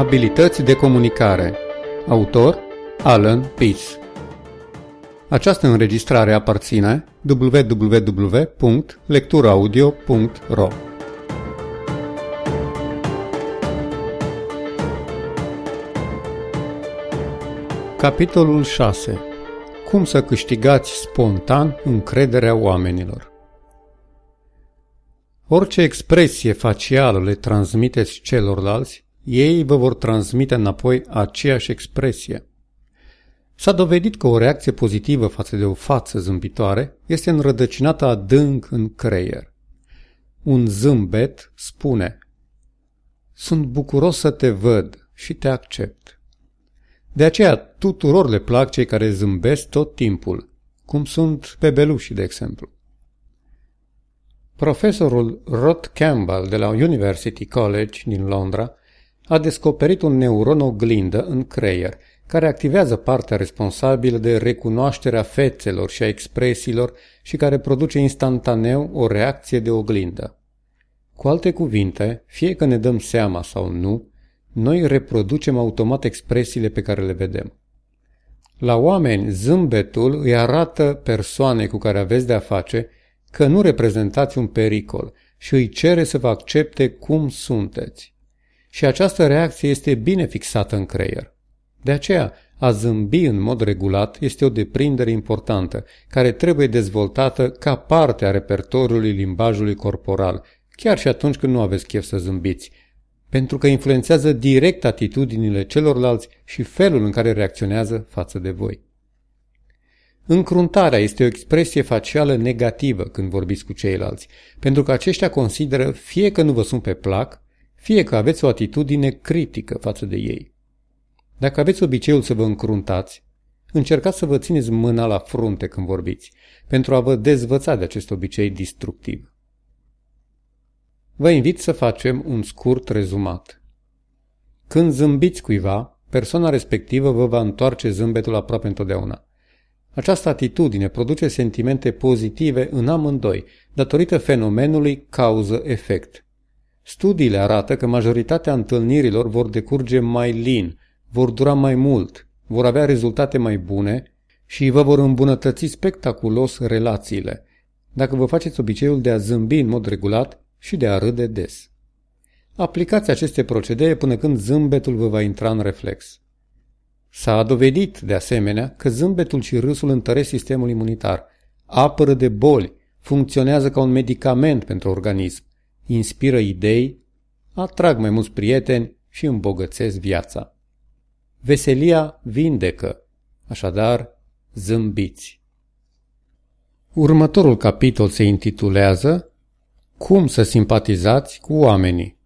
Abilități de comunicare. Autor Alan Peace Această înregistrare aparține www.lecturaudio.ro Capitolul 6 Cum să câștigați spontan încrederea oamenilor. Orice expresie facială le transmiteți celorlalți, ei vă vor transmite înapoi aceeași expresie. S-a dovedit că o reacție pozitivă față de o față zâmbitoare este înrădăcinată adânc în creier. Un zâmbet spune Sunt bucuros să te văd și te accept. De aceea tuturor le plac cei care zâmbesc tot timpul, cum sunt bebelușii, de exemplu. Profesorul Rod Campbell de la University College din Londra a descoperit un neuron oglindă în creier, care activează partea responsabilă de recunoașterea fețelor și a expresiilor și care produce instantaneu o reacție de oglindă. Cu alte cuvinte, fie că ne dăm seama sau nu, noi reproducem automat expresiile pe care le vedem. La oameni, zâmbetul îi arată persoanei cu care aveți de-a face că nu reprezentați un pericol și îi cere să vă accepte cum sunteți. Și această reacție este bine fixată în creier. De aceea, a zâmbi în mod regulat este o deprindere importantă, care trebuie dezvoltată ca parte a repertoriului limbajului corporal, chiar și atunci când nu aveți chef să zâmbiți, pentru că influențează direct atitudinile celorlalți și felul în care reacționează față de voi. Încruntarea este o expresie facială negativă când vorbiți cu ceilalți, pentru că aceștia consideră fie că nu vă sunt pe plac, fie că aveți o atitudine critică față de ei. Dacă aveți obiceiul să vă încruntați, încercați să vă țineți mâna la frunte când vorbiți, pentru a vă dezvăța de acest obicei destructiv. Vă invit să facem un scurt rezumat. Când zâmbiți cuiva, persoana respectivă vă va întoarce zâmbetul aproape întotdeauna. Această atitudine produce sentimente pozitive în amândoi, datorită fenomenului cauză-efect. Studiile arată că majoritatea întâlnirilor vor decurge mai lin, vor dura mai mult, vor avea rezultate mai bune și vă vor îmbunătăți spectaculos relațiile, dacă vă faceți obiceiul de a zâmbi în mod regulat și de a râde des. Aplicați aceste procedee până când zâmbetul vă va intra în reflex. S-a dovedit, de asemenea, că zâmbetul și râsul întăresc sistemul imunitar, apără de boli, funcționează ca un medicament pentru organism, inspiră idei, atrag mai mulți prieteni și îmbogățesc viața. Veselia vindecă, așadar zâmbiți. Următorul capitol se intitulează Cum să simpatizați cu oamenii.